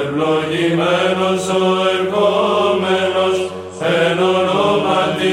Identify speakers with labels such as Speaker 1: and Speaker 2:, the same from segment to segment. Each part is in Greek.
Speaker 1: ευλογημένος ο ερχόμενος εν ονόματι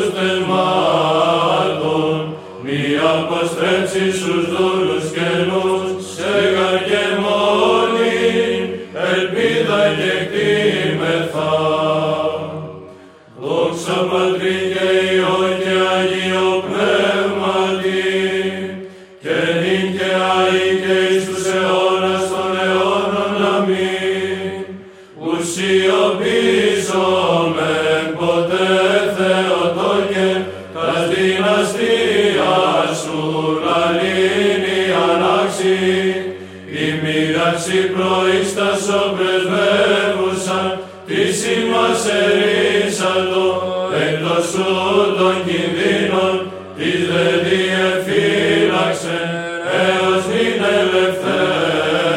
Speaker 1: μη αποστρέψεις τους δούλους καινούς, σε καρκέ μόνη, ελπίδα και κτήμεθα. Δόξα Πατρί και Υιό και Αγίο Πνεύματι, και νυν και αεί και εις τους αιώνας των αιώνων αμήν. Ουσιοποιήσομεν ποτέ Θεοτόκε, τας ανάξι, η μοίραξη προήστασο πρεσβεύουσαν, της ημάς ερήσατο, εκτός σου των κινδύνων, της δε διεφύλαξε, έως την ελευθέρους,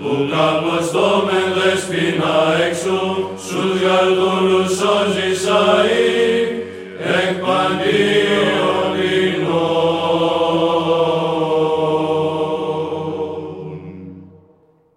Speaker 1: που καμποστόμεν δεσποινα εξού, σου διαλδούλους σώζεις αεί, εκ παντή